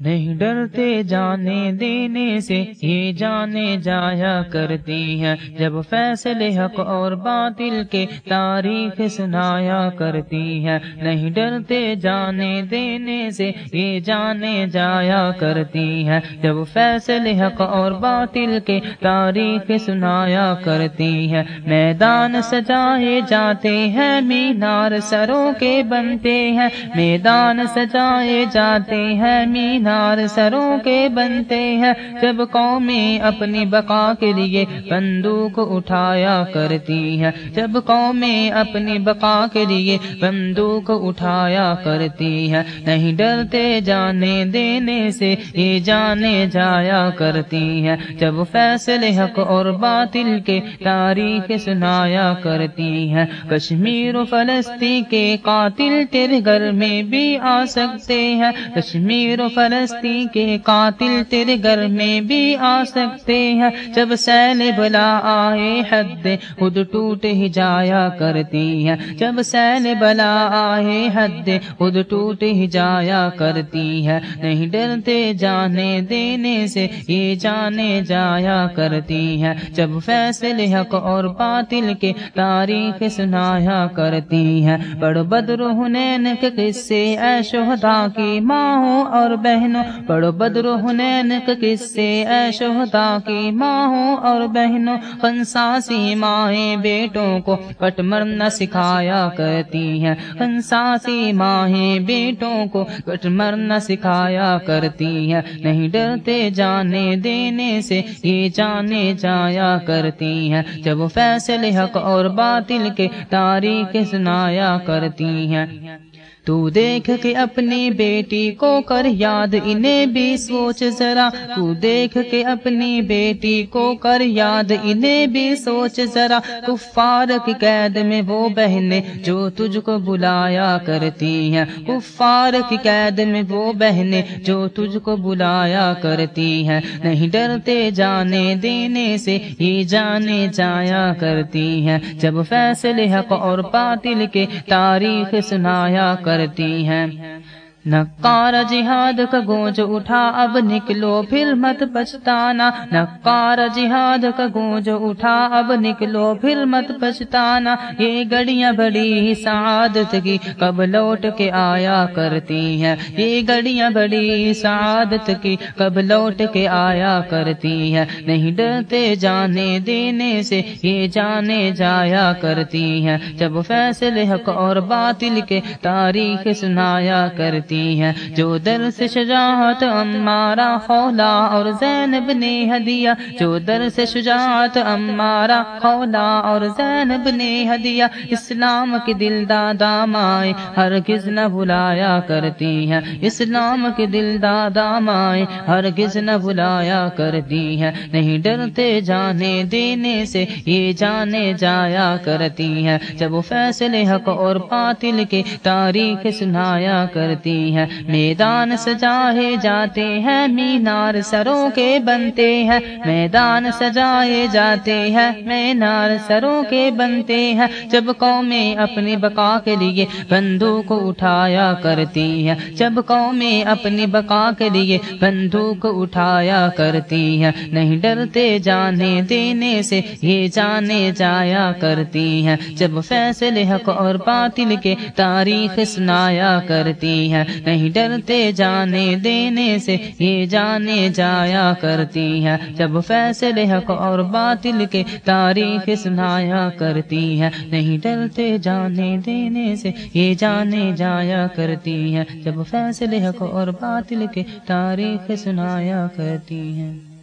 نہیں ڈرتے جانے دینے سے، یہ جانے جایا کرتی ہیں۔ جب فیصلے حق اور باطل کے تاریخ سنایا کرتی ہیں۔ نہیں ڈرتے جانے دینے سے، یہ جانے جایا کرتی ہیں۔ جب فیصلے حق اور باطل کے تاریخ سنایا کرتی ہیں۔ میدان سجائے جاتے ہیں، مینار سروں کے بنتے ہیں۔ میدان سجائے جاتے ہیں، مینار سروں کے بنتے ہیں۔ جب قومیں اپنی بقا کے لیے بندوق اٹھایا کرتی ہیں۔ جب قومیں اپنی بقا کے لیے بندوق اٹھایا کرتی ہیں۔ نہیں ڈرتے جانے دینے سے یہ جانے جایا کرتی ہیں۔ جب فیصلے حق اور باطل کے تاریخ سنایا کرتی ہیں۔ کشمیر و فلسطین کے قاتل تیرے گھر میں بھی آ سکتے ہیں۔ کشمیر و فلسطین کے قاتل تیرے گھر میں بھی آ سکتے ہیں۔ جب سیل بلا آئے حد خود ٹوٹ ہی جایا کرتی ہیں۔ جب سیل بلا آئے حد خود ٹوٹ ہی جایا کرتی ہے نہیں ڈرتے جانے دینے سے یہ جانے جایا کرتی ہے جب فیصلے حق اور باطل کے تاریخ سنایا کرتی ہے بڑ بدر ہنین کے قصے اے شہدا کی ماں اور بہن بہنوں، پڑھو بدر ہنین قصے، اے شہدا کی ماں اور بہنوں خنساسی ماہیں بیٹوں کو کٹ مرنا سکھایا کرتی ہیں۔ خنساسی ماہیں بیٹوں کو کٹ مرنا سکھایا کرتی ہیں۔ نہیں ڈرتے جانے دینے سے، یہ جانے جایا کرتی ہیں۔ جب فیصلے حق اور باطل کے تاریخ سنایا کرتی ہیں۔ تو دیکھ کے اپنی بیٹی کو کر یاد، انہیں بھی سوچ ذرا۔ تو دیکھ کے اپنی بیٹی کو کر یاد، انہیں بھی سوچ ذرا۔ کفار کی قید میں وہ بہنیں جو تجھ کو بلایا کرتی ہیں۔ کفار کی قید میں وہ بہنیں جو تجھ کو بلایا کرتی ہیں۔ نہیں ڈرتے جانے دینے سے یہ جانے جایا کرتی ہیں۔ جب فیصلے حق اور باطل کے تاریخ سنایا کر کرتی ہیں۔ نکار جہاد کا گونج اٹھا، اب نکلو پھر مت پچھتانا۔ نکار جہاد کا گونج اٹھا، اب نکلو پھر مت پچھتانا۔ یہ گڑیاں بڑی سعادت کی کب لوٹ کے آیا کرتی ہیں۔ یہ گڑیاں بڑی سعادت کی کب لوٹ کے آیا کرتی ہیں۔ نہیں ڈرتے جانے دینے سے، یہ جانے جایا کرتی ہیں۔ جب فیصلے حق اور باطل کے تاریخ سنایا کرتی ہیں۔ جو در سے شجاعت امارا خولا اور زینب نے ہدیہ۔ جو در سے شجاعت امارا خولا اور زینب نے ہدیہ۔ اسلام کے دل دادا مائے ہر کس نہ بلایا کرتی ہیں۔ اسلام کے دل دادا مائے ہر کس نہ بلایا کرتی ہیں۔ نہیں ڈرتے جانے دینے سے، یہ جانے جایا کرتی ہیں۔ جب فیصلے حق اور باطل کے تاریخ سنایا کرتی ہیں میدان سجائے جاتے ہیں، مینار سروں کے بنتے ہیں۔ میدان سجائے جاتے ہیں، مینار سروں کے بنتے ہیں۔ جب قومیں اپنی بقا کے لیے بندوق اٹھایا کرتی ہیں، جب قومیں اپنی بقا کے لیے بندوق اٹھایا کرتی ہیں۔ نہیں ڈرتے جانے دینے سے، یہ جانے جایا کرتی ہیں۔ جب فیصلے حق اور باطل کے تاریخ سنایا کرتی ہیں نہیں ڈرتے جانے دینے سے، یہ جانے جایا کرتی ہے جب فیصلے حق اور باطل کے تاریخ سنایا کرتی ہے نہیں ڈرتے جانے دینے سے، یہ جانے جایا کرتی ہے جب فیصلے حق اور باطل کے تاریخ سنایا کرتی ہے